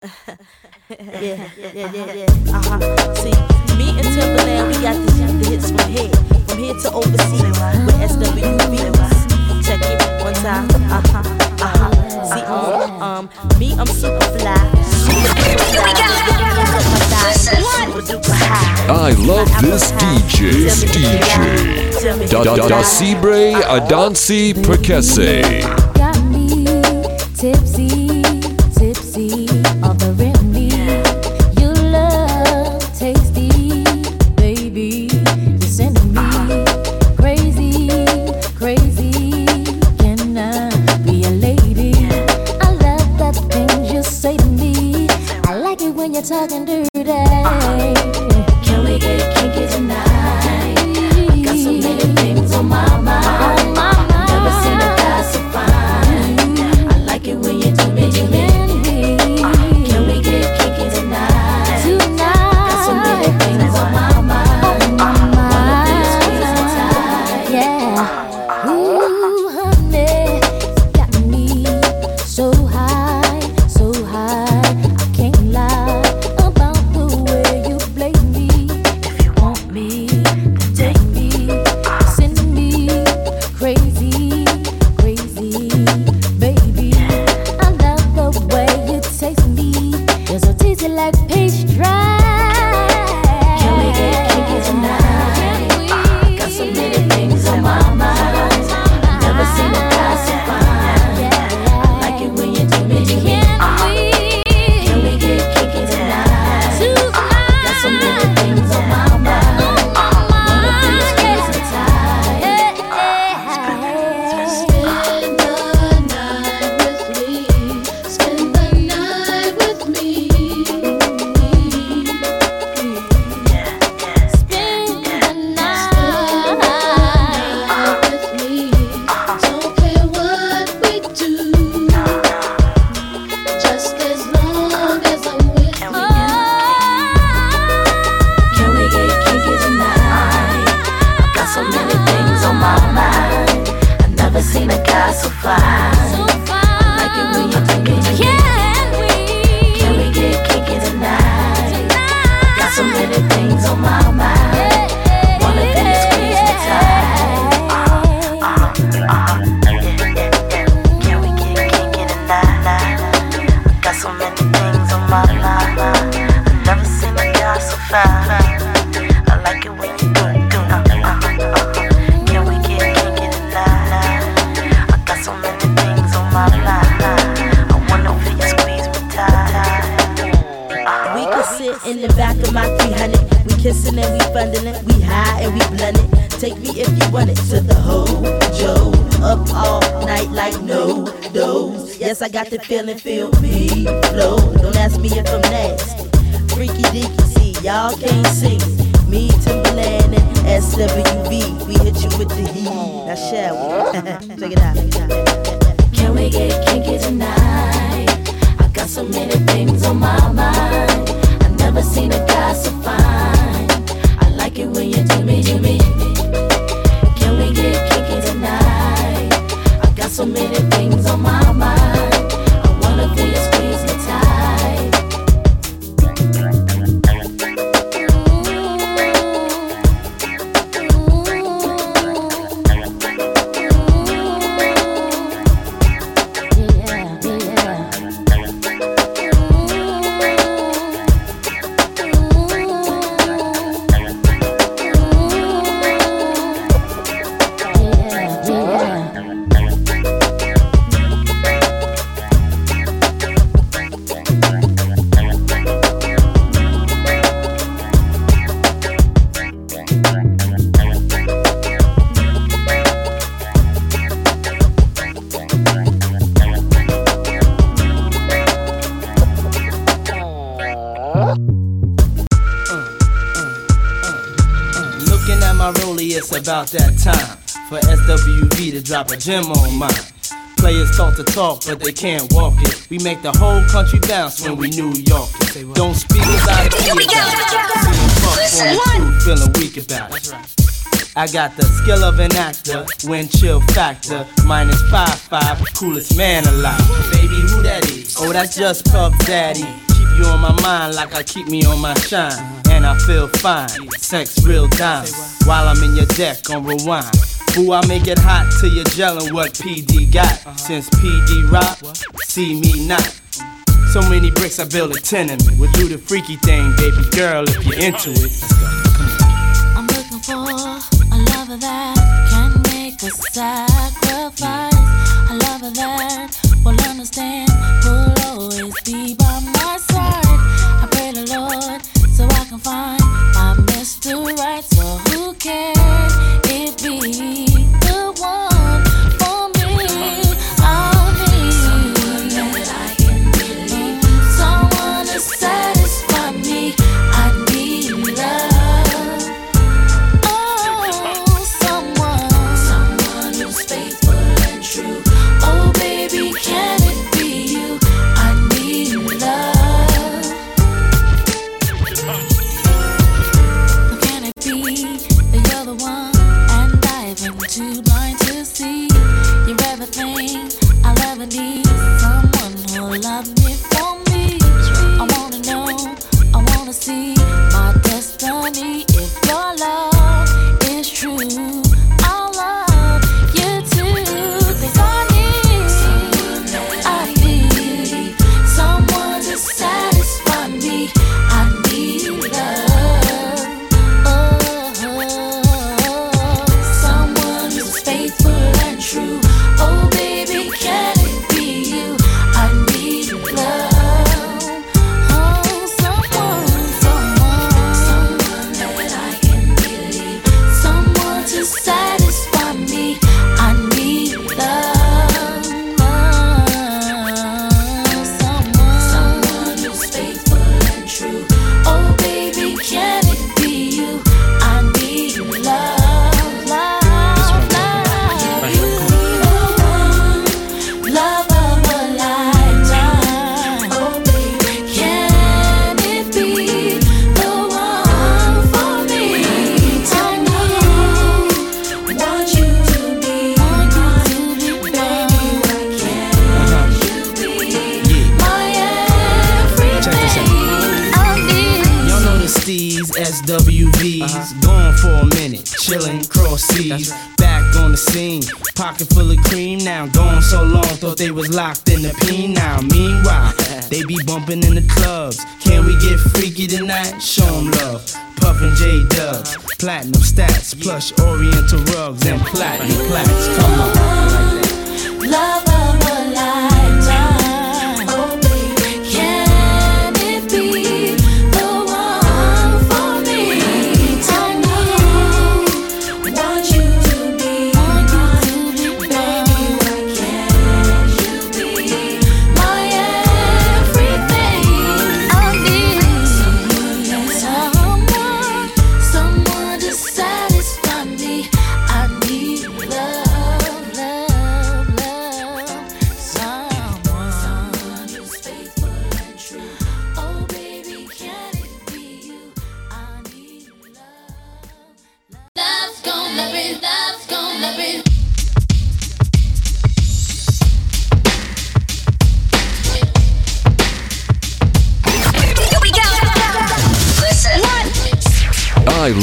yeah, yeah, yeah, yeah. Uh huh. See, me and Timbaland, we got the, the hits from here, from here to overseas with SWVs. Check it one time. Uh huh. Uh huh. See, um, um, me, I'm super fly. I love this DJ, DJ. Da da da Cibre Adansi Prekese. Got me tipsy, tipsy, seen a guy so fine. Like it when you do me. Can we? Can we get kinky tonight? Got so many things on my sit in the back of my 300. We kissing and we fondling. We high and we blunted. Take me if you want it to the hojo. Up all night like no dose. Yes, I got the feeling, feel me flow. Don't ask me if I'm nasty. Freaky deaky, see, y'all can't see me. Me, Timbaland, and SWV. We hit you with the heat. Now, shall we? Check it out. Can we get kinky tonight? I got so many things on my mind. Never seen a guy so fine. drop a gem on mine. Players talk to talk, but they can't walk it. We make the whole country bounce when we New York. It. Don't speak about it. Here we go. Listen. Feeling weak about it. I got the skill of an actor, wind chill factor, minus five five, coolest man alive. Baby, who that is? Oh, that's just Puff Daddy. Keep you on my mind like I keep me on my shine. And I feel fine, sex real time. While I'm in your deck on rewind Boo, I make it hot till you're gelling what PD got. Since PD rock, see me not. So many bricks, I build a tenement. We'll do the freaky thing, baby girl, if you're into it. I'm looking for a lover that can make a sacrifice. true. Platinum stats, plush oriental rugs and platinum plaques. Come on.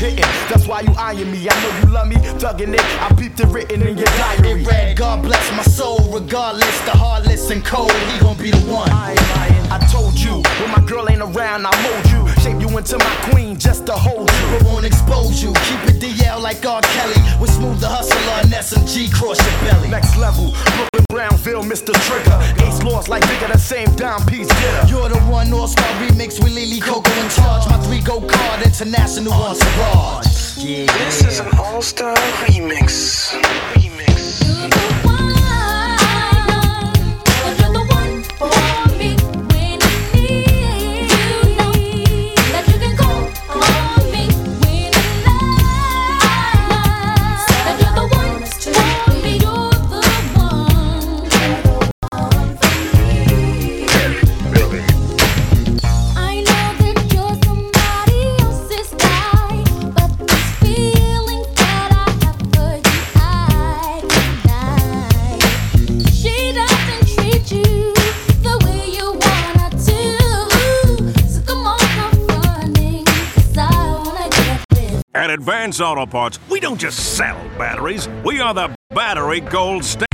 Hitting. That's why you eyeing me. I know you love me, thugging it. I peeped it written in your diary. It read, God bless my soul, regardless, the heartless and cold, he gon' be the one. I. I told you, when my girl ain't around, I mold you. Shape you into my queen just to hold you. But won't expose you, keep it DL like R. Kelly, with Smooth the Hustler and SMG cross your belly. Next level, Brooklyn Brownville, Mr. Trigger. Ace lost like bigger the same dime piece getter. You're the one All Star remix with Lily Coco in charge. My three go card, international on Siraj. Yeah, This is an all-star remix. Remix. Advance Auto Parts, we don't just sell batteries, we are the battery gold standard.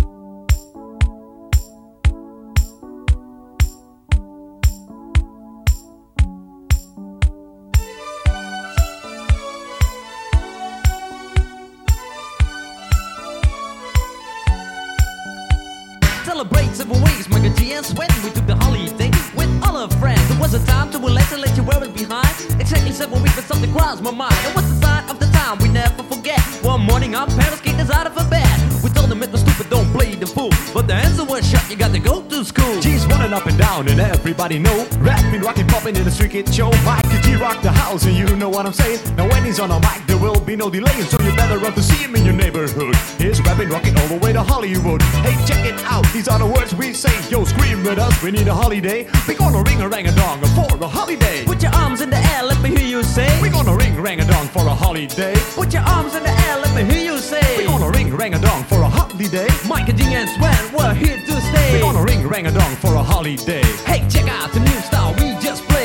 Celebrate several ways, Miker G and Sven. We took the holiday with all our friends. It was a time to relax and let you wear it behind. Exactly seven weeks, but something crossed my mind. It was the sign of the time we never forget. One morning, our parents kicked us out of a bed. We told them it was stupid, don't play the fool. But the answer was shut, you got to go to school. G's running up and down and everybody know Rapping, rocking, popping in the street kid show Mike Rock the house and you know what I'm saying Now when he's on a mic there will be no delay So you better run to see him in your neighborhood He's rapping, rocking all the way to Hollywood Hey check it out, these are the words we say Yo scream with us, we need a holiday We gonna ring a rang a dong for a holiday Put your arms in the air, let me hear you say. We gonna ring rang a dong for a holiday Put your arms in the air, let me hear you say. We gonna ring rang a dong for a holiday Mike and G and Sven, we're here to stay. We gonna ring rang a dong for a holiday Hey, check out the new style we just played.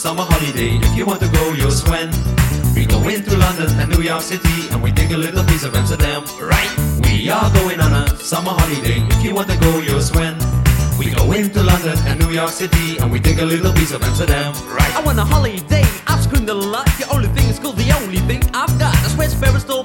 Summer holiday. If you want to go, you'll swim. We go into London and New York City and we take a little piece of Amsterdam, right? We are going on a summer holiday. If you want to go, you'll swim. We go into London and New York City and we take a little piece of Amsterdam, right? I want a holiday, I've screamed a lot. The only thing is cool, the only thing I've got. That's where Sparrows told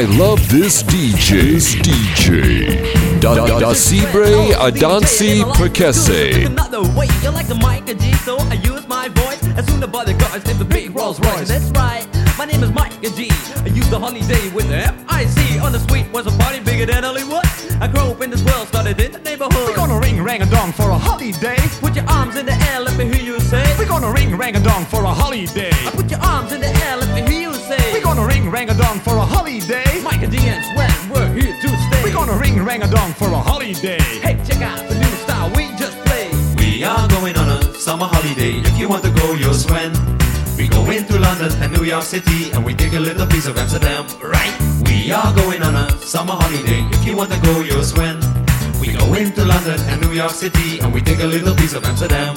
I love this DJ. This DJ. Da da da Cibre Adansi Prekese. Another way, you like the mic and G, so I use my voice. As soon as the cars take the big Rolls Royce. That's right, my name is Mike and G. I use the holiday with the F-I-C. On the suite was a party bigger than Hollywood. I grew up in this world, started in the neighborhood. We're gonna ring rang a dong for a holiday. Put your arms in the air, let me hear you say. We're gonna ring rang a dong for a holiday. I put your arms in the air, let me hear you say. We're gonna ring rang a dong for a holiday. For a holiday. Hey, check out the new style we just played. We are going on a summer holiday. If you want to go, you'll swim. We go into London and New York City and we take a little piece of Amsterdam, right? We are going on a summer holiday. If you want to go, you'll swim. We go into London and New York City and we take a little piece of Amsterdam.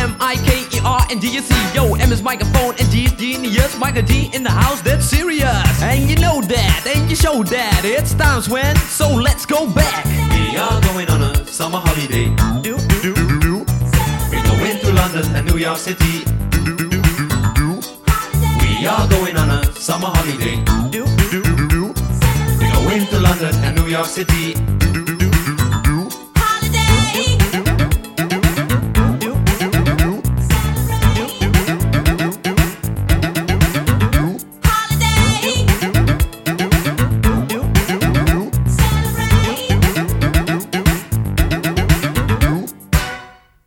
M I K E R and D C. Yo, M is microphone and G is genius. Michael D in the house, that's serious. And you know that, and you show that. It's times when, so let's go back. We are going on a summer holiday. Do, do, do, do. We're going to London and New York City. Do, do, do, do. We are going on a summer holiday. Do, do, do, do. We're going to London and New York City.